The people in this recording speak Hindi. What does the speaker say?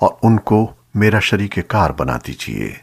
और उनको मेरा शरीक कार बना दीजिए।